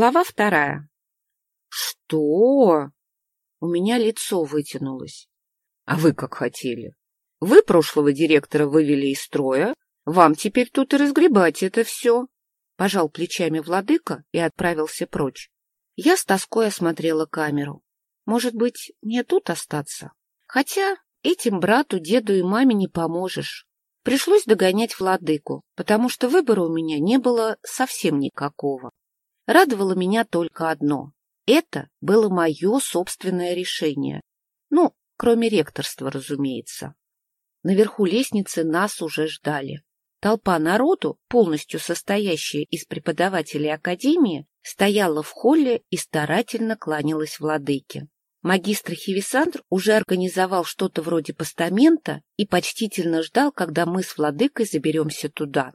Глава вторая. Что? У меня лицо вытянулось. А вы как хотели? Вы прошлого директора вывели из строя, вам теперь тут и разгребать это все. Пожал плечами владыка и отправился прочь. Я с тоской осмотрела камеру. Может быть, мне тут остаться? Хотя этим брату, деду и маме не поможешь. Пришлось догонять владыку, потому что выбора у меня не было совсем никакого. Радовало меня только одно. Это было мое собственное решение. Ну, кроме ректорства, разумеется. Наверху лестницы нас уже ждали. Толпа народу, полностью состоящая из преподавателей академии, стояла в холле и старательно кланялась владыке. Магистр Хивисандр уже организовал что-то вроде постамента и почтительно ждал, когда мы с владыкой заберемся туда.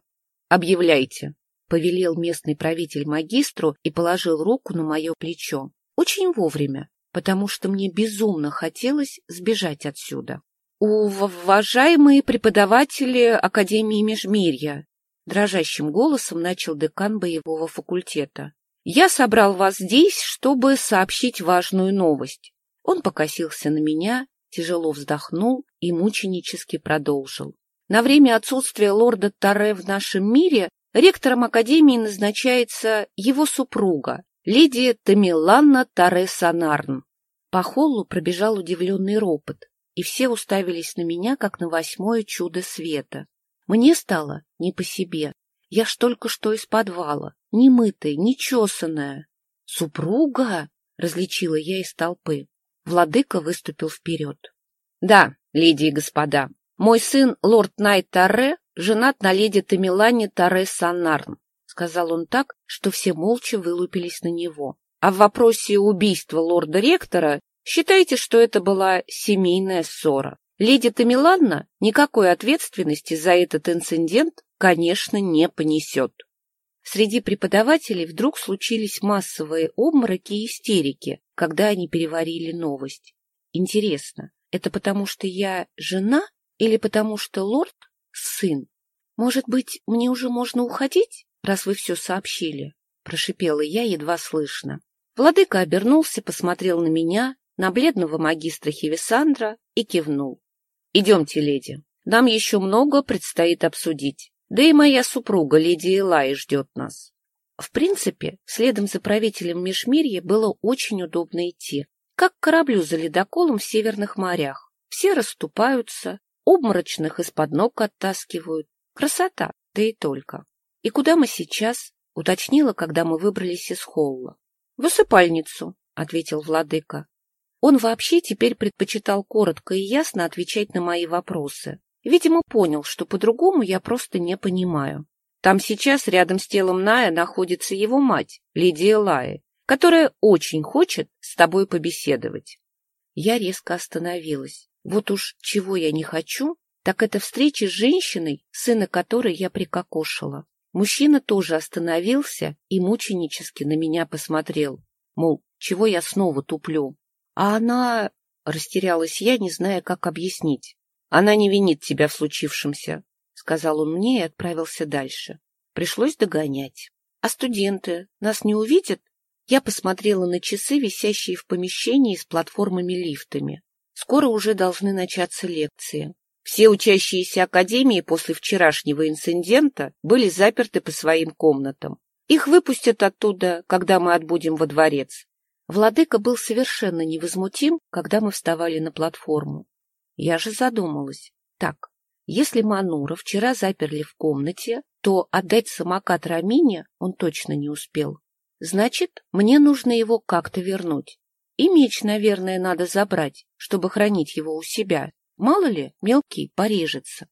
«Объявляйте», — повелел местный правитель магистру и положил руку на мое плечо. Очень вовремя, потому что мне безумно хотелось сбежать отсюда. «Уважаемые преподаватели Академии Межмирья!» Дрожащим голосом начал декан боевого факультета. «Я собрал вас здесь, чтобы сообщить важную новость». Он покосился на меня, тяжело вздохнул и мученически продолжил. На время отсутствия лорда Таре в нашем мире Ректором Академии назначается его супруга, леди Тамиланна Таре-Санарн. По холлу пробежал удивленный ропот, и все уставились на меня, как на восьмое чудо света. Мне стало не по себе. Я ж только что из подвала, не мытая, не чесанная. «Супруга?» — различила я из толпы. Владыка выступил вперед. «Да, леди и господа, мой сын, лорд Найт Таре, женат на леди Тамилане Торрес Санарн, — сказал он так, что все молча вылупились на него. А в вопросе убийства лорда-ректора считайте, что это была семейная ссора. Леди Тамиланна никакой ответственности за этот инцидент, конечно, не понесет. Среди преподавателей вдруг случились массовые обмороки и истерики, когда они переварили новость. Интересно, это потому что я жена или потому что лорд сын. Может быть, мне уже можно уходить, раз вы все сообщили? Прошипела я едва слышно. Владыка обернулся, посмотрел на меня, на бледного магистра Хивисандра и кивнул. — Идемте, леди. Нам еще много предстоит обсудить. Да и моя супруга, леди Элай, ждет нас. В принципе, следом за правителем Межмирья было очень удобно идти, как кораблю за ледоколом в северных морях. Все расступаются, Обморочных из-под ног оттаскивают. Красота, да и только. И куда мы сейчас? Уточнила, когда мы выбрались из холла. В усыпальницу, ответил владыка. Он вообще теперь предпочитал коротко и ясно отвечать на мои вопросы. Видимо, понял, что по-другому я просто не понимаю. Там сейчас рядом с телом Ная находится его мать, Лидия Лая, которая очень хочет с тобой побеседовать. Я резко остановилась. Вот уж чего я не хочу, так это встречи с женщиной, сына которой я прикокошила. Мужчина тоже остановился и мученически на меня посмотрел. Мол, чего я снова туплю? А она... Растерялась я, не зная, как объяснить. Она не винит тебя в случившемся, — сказал он мне и отправился дальше. Пришлось догонять. А студенты нас не увидят? Я посмотрела на часы, висящие в помещении с платформами-лифтами. Скоро уже должны начаться лекции. Все учащиеся академии после вчерашнего инцидента были заперты по своим комнатам. Их выпустят оттуда, когда мы отбудем во дворец. Владыка был совершенно невозмутим, когда мы вставали на платформу. Я же задумалась. Так, если Манура вчера заперли в комнате, то отдать самокат Рамине он точно не успел. Значит, мне нужно его как-то вернуть. И меч, наверное, надо забрать, чтобы хранить его у себя. Мало ли, мелкий порежется.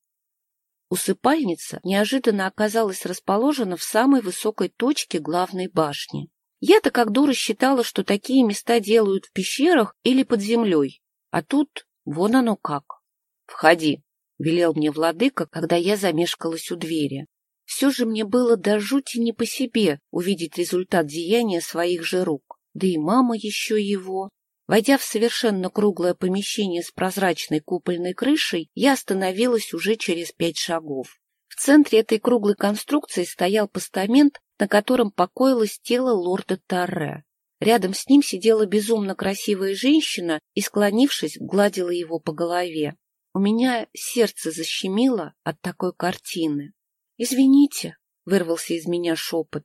Усыпальница неожиданно оказалась расположена в самой высокой точке главной башни. Я-то как дура считала, что такие места делают в пещерах или под землей. А тут вон оно как. — Входи, — велел мне владыка, когда я замешкалась у двери. Все же мне было до жути не по себе увидеть результат деяния своих же рук да и мама еще его. Войдя в совершенно круглое помещение с прозрачной купольной крышей, я остановилась уже через пять шагов. В центре этой круглой конструкции стоял постамент, на котором покоилось тело лорда Тарре. Рядом с ним сидела безумно красивая женщина и, склонившись, гладила его по голове. У меня сердце защемило от такой картины. «Извините», — вырвался из меня шепот.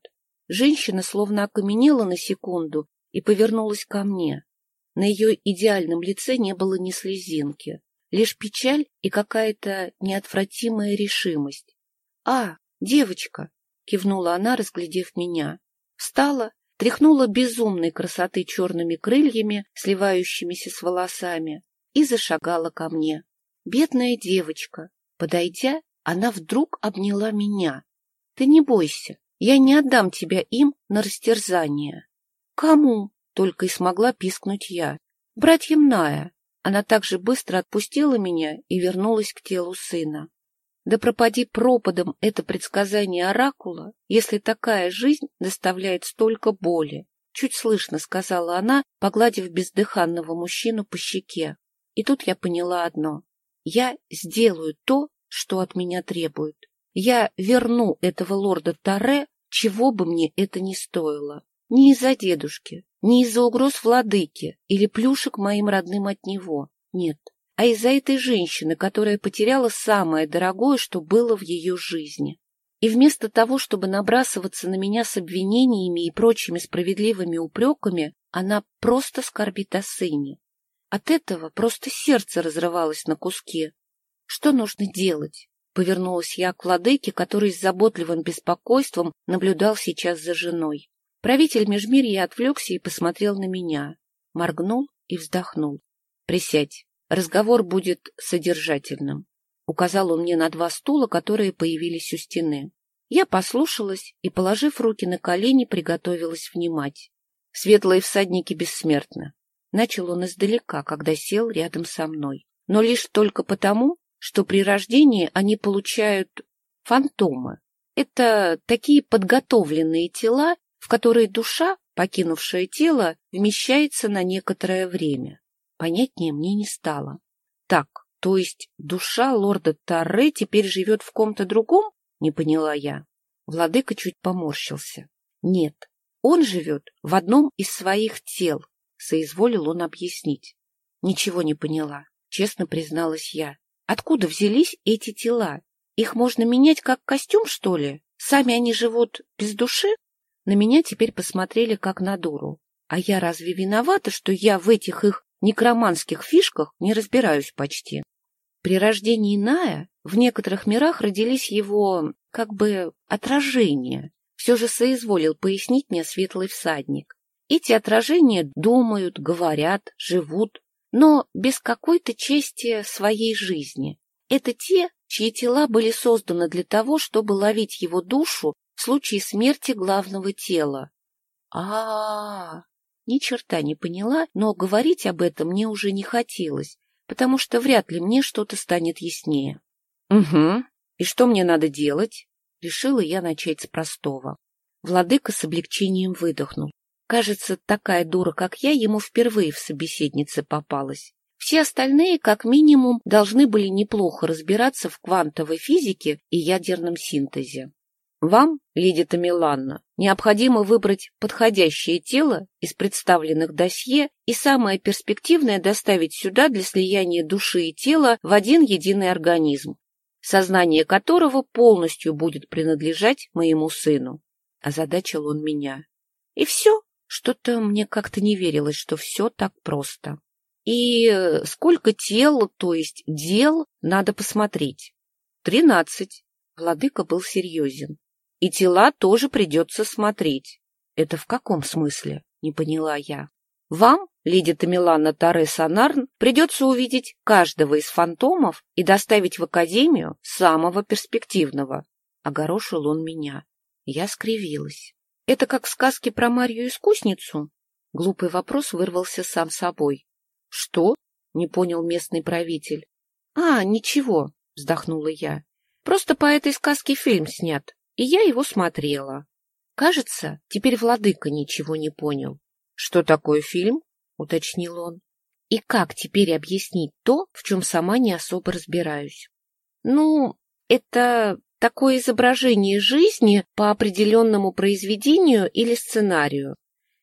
Женщина словно окаменела на секунду и повернулась ко мне. На ее идеальном лице не было ни слезинки, лишь печаль и какая-то неотвратимая решимость. — А, девочка! — кивнула она, разглядев меня. Встала, тряхнула безумной красоты черными крыльями, сливающимися с волосами, и зашагала ко мне. Бедная девочка. Подойдя, она вдруг обняла меня. — Ты не бойся, я не отдам тебя им на растерзание. — Кому? — только и смогла пискнуть я. — Братьям Ная. Она также быстро отпустила меня и вернулась к телу сына. Да пропади пропадом это предсказание оракула, если такая жизнь доставляет столько боли. Чуть слышно сказала она, погладив бездыханного мужчину по щеке. И тут я поняла одно. Я сделаю то, что от меня требуют. Я верну этого лорда Таре, чего бы мне это ни стоило. Не из-за дедушки, не из-за угроз владыки или плюшек моим родным от него. Нет, а из-за этой женщины, которая потеряла самое дорогое, что было в ее жизни. И вместо того, чтобы набрасываться на меня с обвинениями и прочими справедливыми упреками, она просто скорбит о сыне. От этого просто сердце разрывалось на куски. Что нужно делать? Повернулась я к владыке, который с заботливым беспокойством наблюдал сейчас за женой. Правитель Межмирья отвлекся и посмотрел на меня, моргнул и вздохнул. — Присядь, разговор будет содержательным. Указал он мне на два стула, которые появились у стены. Я послушалась и, положив руки на колени, приготовилась внимать. Светлые всадники бессмертны. Начал он издалека, когда сел рядом со мной. Но лишь только потому, что при рождении они получают фантомы. Это такие подготовленные тела, в которые душа, покинувшая тело, вмещается на некоторое время. Понятнее мне не стало. Так, то есть душа лорда Тарре теперь живет в ком-то другом? Не поняла я. Владыка чуть поморщился. Нет, он живет в одном из своих тел, соизволил он объяснить. Ничего не поняла, честно призналась я. Откуда взялись эти тела? Их можно менять как костюм, что ли? Сами они живут без души? На меня теперь посмотрели как на дуру. А я разве виновата, что я в этих их некроманских фишках не разбираюсь почти? При рождении Ная в некоторых мирах родились его, как бы, отражения. Все же соизволил пояснить мне светлый всадник. Эти отражения думают, говорят, живут, но без какой-то чести своей жизни. Это те, чьи тела были созданы для того, чтобы ловить его душу в случае смерти главного тела. А, -а, -а, ни черта не поняла, но говорить об этом мне уже не хотелось, потому что вряд ли мне что-то станет яснее. Угу. И что мне надо делать? Решила я начать с простого. Владыка с облегчением выдохнул. Кажется, такая дура, как я, ему впервые в собеседнице попалась. Все остальные, как минимум, должны были неплохо разбираться в квантовой физике и ядерном синтезе. Вам, Лидия Тамиланна, необходимо выбрать подходящее тело из представленных досье и самое перспективное доставить сюда для слияния души и тела в один единый организм, сознание которого полностью будет принадлежать моему сыну. Озадачил он меня. И все. Что-то мне как-то не верилось, что все так просто. И э, сколько тел, то есть дел, надо посмотреть? Тринадцать. Владыка был серьезен. И тела тоже придется смотреть. Это в каком смысле? Не поняла я. Вам, леди Тамилана Таре Санарн, придется увидеть каждого из фантомов и доставить в академию самого перспективного. Огорошил он меня. Я скривилась. Это как в сказке про Марью-искусницу? Глупый вопрос вырвался сам собой. — Что? — не понял местный правитель. — А, ничего, — вздохнула я. — Просто по этой сказке фильм снят, и я его смотрела. Кажется, теперь владыка ничего не понял. — Что такое фильм? — уточнил он. — И как теперь объяснить то, в чем сама не особо разбираюсь? — Ну, это такое изображение жизни по определенному произведению или сценарию.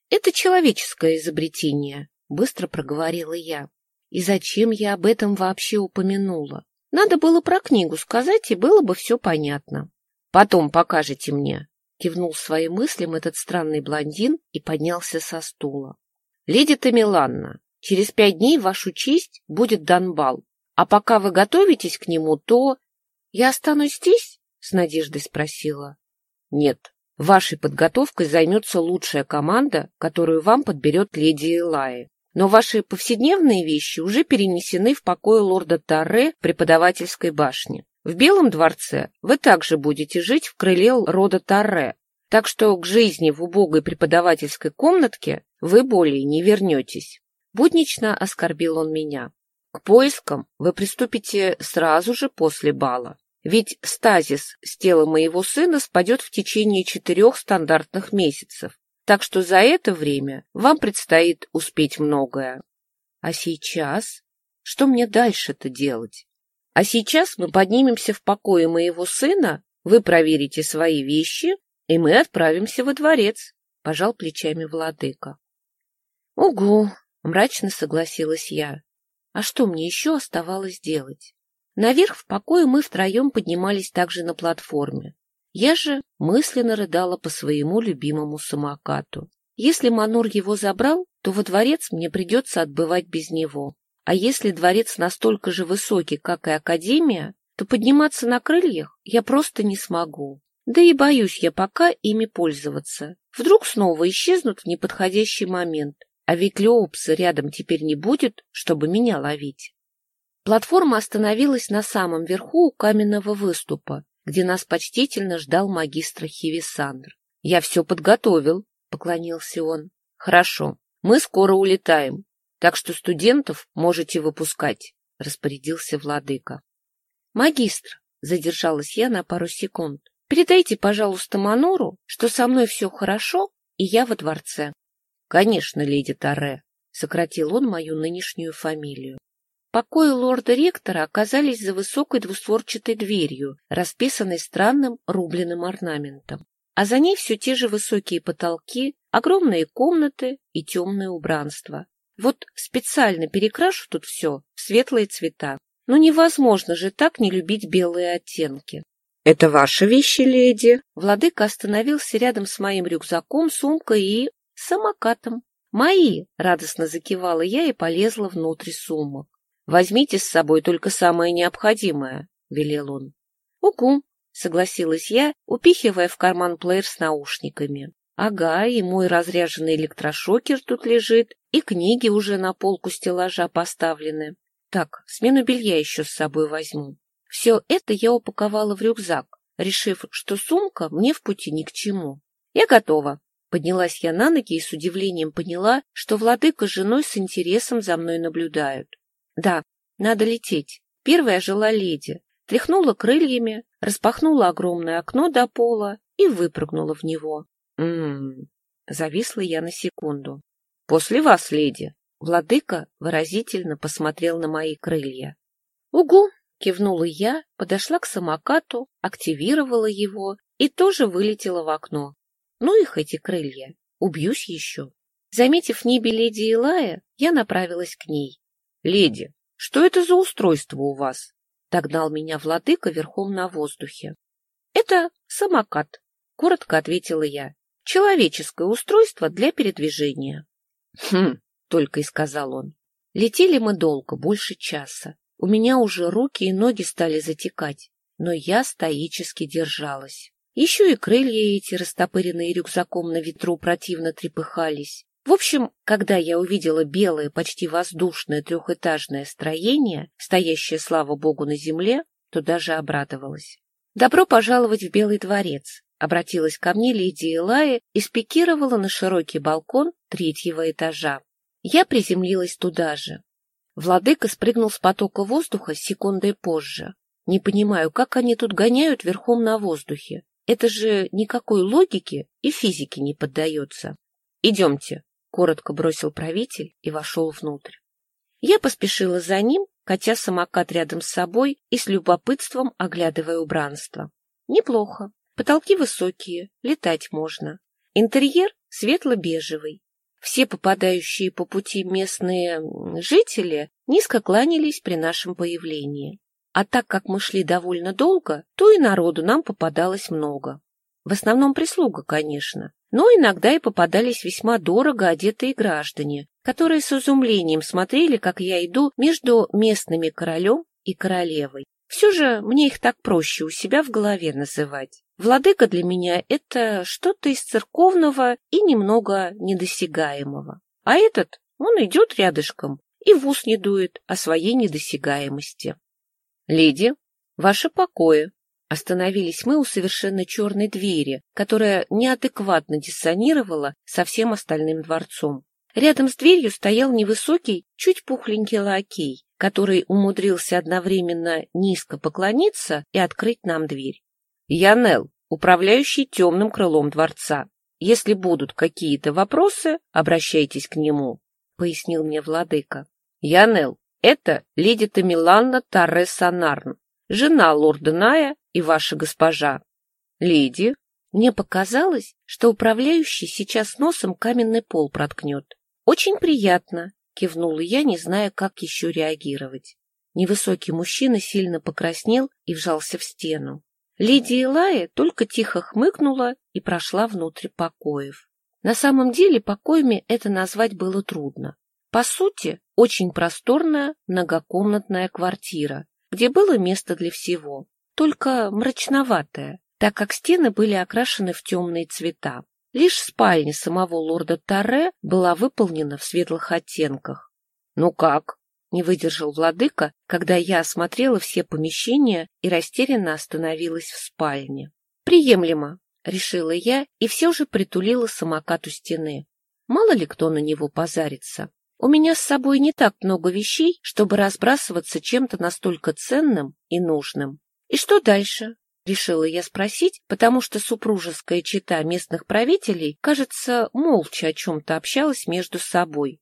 Это человеческое изобретение, быстро проговорила я. И зачем я об этом вообще упомянула? Надо было про книгу сказать, и было бы все понятно. Потом покажете мне, кивнул своим мыслям этот странный блондин и поднялся со стула. Леди Тамиланна, через пять дней вашу честь будет дан бал, а пока вы готовитесь к нему, то... Я останусь здесь? С надеждой спросила. Нет, вашей подготовкой займется лучшая команда, которую вам подберет леди Элай. Но ваши повседневные вещи уже перенесены в покой лорда Тарре в преподавательской башне. В Белом дворце вы также будете жить в крыле рода Тарре, так что к жизни в убогой преподавательской комнатке вы более не вернетесь. Буднично оскорбил он меня. К поискам вы приступите сразу же после бала. Ведь стазис с тела моего сына спадет в течение четырех стандартных месяцев, так что за это время вам предстоит успеть многое. А сейчас? Что мне дальше-то делать? А сейчас мы поднимемся в покое моего сына, вы проверите свои вещи, и мы отправимся во дворец, — пожал плечами владыка. — Угу, — мрачно согласилась я. А что мне еще оставалось делать? Наверх в покое мы втроем поднимались также на платформе. Я же мысленно рыдала по своему любимому самокату. Если Манур его забрал, то во дворец мне придется отбывать без него. А если дворец настолько же высокий, как и Академия, то подниматься на крыльях я просто не смогу. Да и боюсь я пока ими пользоваться. Вдруг снова исчезнут в неподходящий момент, а ведь Леопса рядом теперь не будет, чтобы меня ловить. Платформа остановилась на самом верху у каменного выступа, где нас почтительно ждал магистр Хивисандр. — Я все подготовил, — поклонился он. — Хорошо, мы скоро улетаем, так что студентов можете выпускать, — распорядился владыка. — Магистр, — задержалась я на пару секунд, — передайте, пожалуйста, Манору, что со мной все хорошо, и я во дворце. — Конечно, леди Таре, — сократил он мою нынешнюю фамилию. Покои лорда-ректора оказались за высокой двустворчатой дверью, расписанной странным рубленым орнаментом. А за ней все те же высокие потолки, огромные комнаты и темное убранство. Вот специально перекрашу тут все в светлые цвета. Но невозможно же так не любить белые оттенки. — Это ваши вещи, леди? Владыка остановился рядом с моим рюкзаком, сумкой и самокатом. — Мои! — радостно закивала я и полезла внутрь сумок. Возьмите с собой только самое необходимое, — велел он. — Угу, — согласилась я, упихивая в карман плеер с наушниками. Ага, и мой разряженный электрошокер тут лежит, и книги уже на полку стеллажа поставлены. Так, смену белья еще с собой возьму. Все это я упаковала в рюкзак, решив, что сумка мне в пути ни к чему. Я готова. Поднялась я на ноги и с удивлением поняла, что владыка с женой с интересом за мной наблюдают. Да, надо лететь. Первая жила леди. Тряхнула крыльями, распахнула огромное окно до пола и выпрыгнула в него. М-м. Зависла я на секунду. После вас, леди. Владыка выразительно посмотрел на мои крылья. Угу, кивнула я, подошла к самокату, активировала его и тоже вылетела в окно. Ну их эти крылья, убьюсь еще. Заметив в небе леди Илая, я направилась к ней. «Леди, что это за устройство у вас?» — догнал меня владыка верхом на воздухе. «Это самокат», — коротко ответила я. «Человеческое устройство для передвижения». «Хм», — только и сказал он. Летели мы долго, больше часа. У меня уже руки и ноги стали затекать, но я стоически держалась. Еще и крылья эти, растопыренные рюкзаком на ветру, противно трепыхались. В общем, когда я увидела белое, почти воздушное трехэтажное строение, стоящее, слава богу, на земле, то даже обрадовалась. «Добро пожаловать в Белый дворец», — обратилась ко мне леди Элая и спикировала на широкий балкон третьего этажа. Я приземлилась туда же. Владыка спрыгнул с потока воздуха секундой позже. Не понимаю, как они тут гоняют верхом на воздухе. Это же никакой логике и физике не поддается. Идемте, коротко бросил правитель и вошел внутрь. Я поспешила за ним, катя самокат рядом с собой и с любопытством оглядывая убранство. Неплохо. Потолки высокие, летать можно. Интерьер светло-бежевый. Все попадающие по пути местные жители низко кланялись при нашем появлении. А так как мы шли довольно долго, то и народу нам попадалось много. В основном прислуга, конечно, но иногда и попадались весьма дорого одетые граждане, которые с изумлением смотрели, как я иду между местными королем и королевой. Все же мне их так проще у себя в голове называть. Владыка для меня — это что-то из церковного и немного недосягаемого. А этот, он идет рядышком и в ус не дует о своей недосягаемости. — Леди, ваши покои. Остановились мы у совершенно черной двери, которая неадекватно диссонировала со всем остальным дворцом. Рядом с дверью стоял невысокий, чуть пухленький лакей, который умудрился одновременно низко поклониться и открыть нам дверь. Янел, управляющий темным крылом дворца. Если будут какие-то вопросы, обращайтесь к нему, — пояснил мне владыка. Янел, это леди Тамиланна Тарреса Нарн, жена лорда Ная и ваша госпожа. Леди, мне показалось, что управляющий сейчас носом каменный пол проткнет. Очень приятно, кивнула я, не зная, как еще реагировать. Невысокий мужчина сильно покраснел и вжался в стену. Леди Илая только тихо хмыкнула и прошла внутрь покоев. На самом деле покоями это назвать было трудно. По сути, очень просторная многокомнатная квартира, где было место для всего, только мрачноватая, так как стены были окрашены в темные цвета. Лишь спальня самого лорда Таре была выполнена в светлых оттенках. «Ну как?» — не выдержал владыка, когда я осмотрела все помещения и растерянно остановилась в спальне. «Приемлемо», — решила я и все же притулила самокат у стены. Мало ли кто на него позарится. У меня с собой не так много вещей, чтобы разбрасываться чем-то настолько ценным и нужным. И что дальше? Решила я спросить, потому что супружеская чета местных правителей, кажется, молча о чем-то общалась между собой.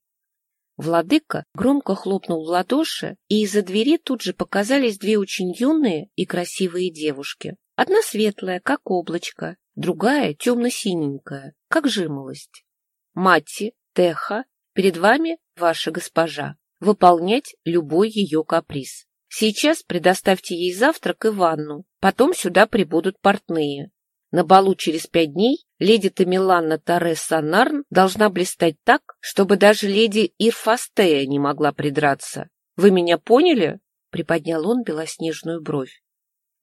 Владыка громко хлопнул в ладоши, и из-за двери тут же показались две очень юные и красивые девушки. Одна светлая, как облачко, другая темно-синенькая, как жимолость. Матти, Теха Перед вами ваша госпожа. Выполнять любой ее каприз. Сейчас предоставьте ей завтрак и ванну. Потом сюда прибудут портные. На балу через пять дней леди Тамиланна Торреса Нарн должна блистать так, чтобы даже леди Ирфастея не могла придраться. Вы меня поняли? Приподнял он белоснежную бровь.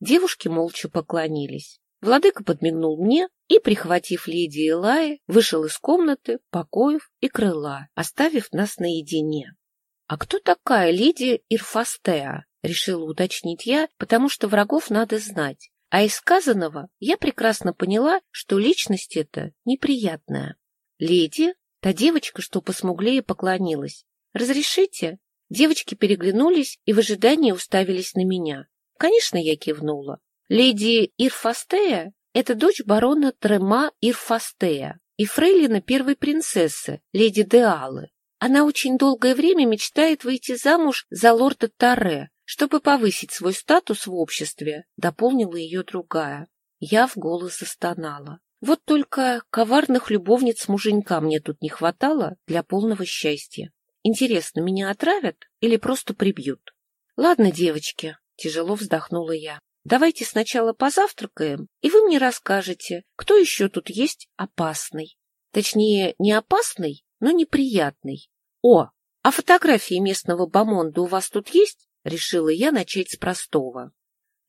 Девушки молча поклонились. Владыка подмигнул мне и, прихватив леди Элай, вышел из комнаты, покоев и крыла, оставив нас наедине. — А кто такая леди Ирфастеа? — решила уточнить я, потому что врагов надо знать. А из сказанного я прекрасно поняла, что личность эта неприятная. Леди, та девочка, что посмуглее поклонилась. «Разрешите?» Девочки переглянулись и в ожидании уставились на меня. Конечно, я кивнула. Леди Ирфастея — это дочь барона Трема Ирфастея и фрейлина первой принцессы, леди Деалы. Она очень долгое время мечтает выйти замуж за лорда Таре, чтобы повысить свой статус в обществе, дополнила ее другая. Я в голос застонала. Вот только коварных любовниц муженька мне тут не хватало для полного счастья. Интересно, меня отравят или просто прибьют? Ладно, девочки, тяжело вздохнула я. Давайте сначала позавтракаем, и вы мне расскажете, кто еще тут есть опасный. Точнее, не опасный, но неприятный. О, а фотографии местного бомонда у вас тут есть? Решила я начать с простого.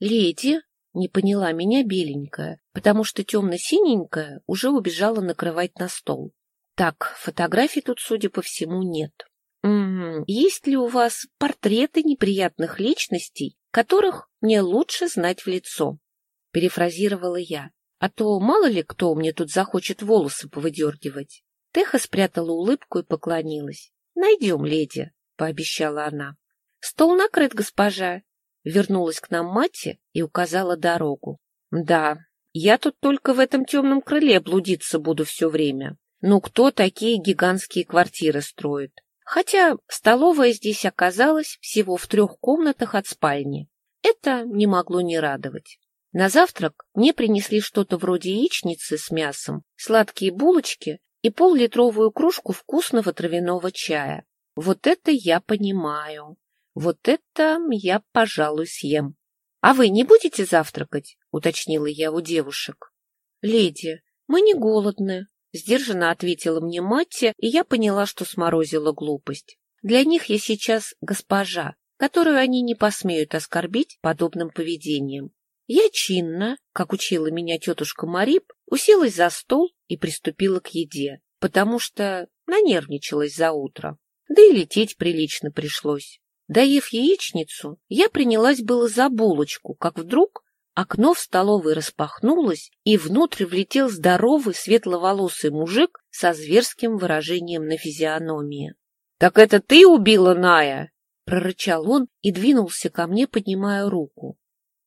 Леди не поняла меня беленькая, потому что темно-синенькая уже убежала накрывать на стол. Так, фотографий тут, судя по всему, нет. М есть ли у вас портреты неприятных личностей, которых мне лучше знать в лицо, — перефразировала я. А то мало ли кто мне тут захочет волосы повыдергивать. Теха спрятала улыбку и поклонилась. — Найдем, леди, — пообещала она. — Стол накрыт, госпожа. Вернулась к нам мать и указала дорогу. — Да, я тут только в этом темном крыле блудиться буду все время. Ну, кто такие гигантские квартиры строит? Хотя столовая здесь оказалась всего в трех комнатах от спальни. Это не могло не радовать. На завтрак мне принесли что-то вроде яичницы с мясом, сладкие булочки и пол-литровую кружку вкусного травяного чая. Вот это я понимаю. Вот это я, пожалуй, съем. — А вы не будете завтракать? — уточнила я у девушек. — Леди, мы не голодны, — сдержанно ответила мне Матти, и я поняла, что сморозила глупость. Для них я сейчас госпожа, которую они не посмеют оскорбить подобным поведением. Я чинно, как учила меня тетушка Марип, уселась за стол и приступила к еде, потому что нанервничалась за утро. Да и лететь прилично пришлось. Доев яичницу, я принялась было за булочку, как вдруг окно в столовой распахнулось, и внутрь влетел здоровый светловолосый мужик со зверским выражением на физиономии. — Так это ты убила Ная? — прорычал он и двинулся ко мне, поднимая руку.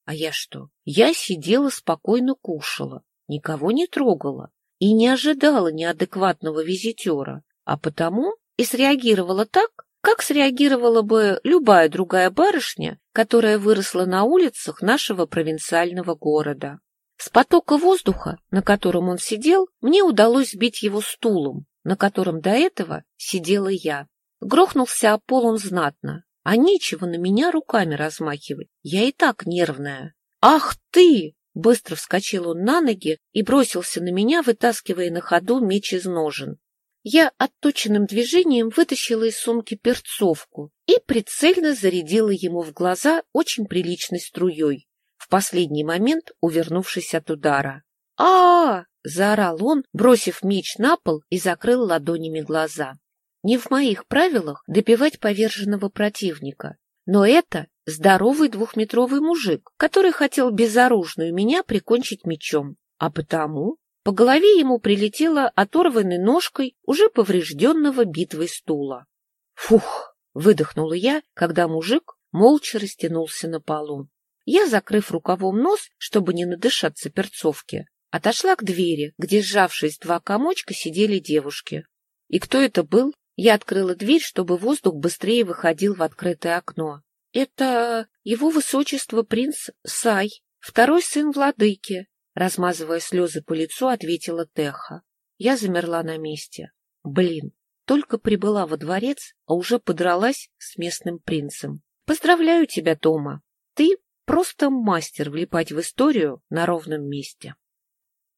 А я что? Я сидела спокойно кушала, никого не трогала и не ожидала неадекватного визитера, а потому и среагировала так, как среагировала бы любая другая барышня, которая выросла на улицах нашего провинциального города. С потока воздуха, на котором он сидел, мне удалось сбить его стулом, на котором до этого сидела я. Грохнулся о пол он знатно, а нечего на меня руками размахивать, я и так нервная. «Ах ты!» Быстро вскочил он на ноги и бросился на меня, вытаскивая на ходу меч из ножен. Я отточенным движением вытащила из сумки перцовку и прицельно зарядила ему в глаза очень приличной струей, в последний момент увернувшись от удара. а, -а, -а заорал он, бросив меч на пол и закрыл ладонями глаза. Не в моих правилах добивать поверженного противника, но это здоровый двухметровый мужик, который хотел безоружную меня прикончить мечом, а потому по голове ему прилетело оторванной ножкой уже поврежденного битвой стула. «Фух!» — выдохнула я, когда мужик молча растянулся на полу. Я, закрыв рукавом нос, чтобы не надышаться перцовки, отошла к двери, где, сжавшись два комочка, сидели девушки. И кто это был? Я открыла дверь, чтобы воздух быстрее выходил в открытое окно. Это его высочество принц Сай, второй сын владыки, Размазывая слезы по лицу, ответила Теха. Я замерла на месте. Блин, только прибыла во дворец, а уже подралась с местным принцем. Поздравляю тебя, Тома. Ты просто мастер влипать в историю на ровном месте.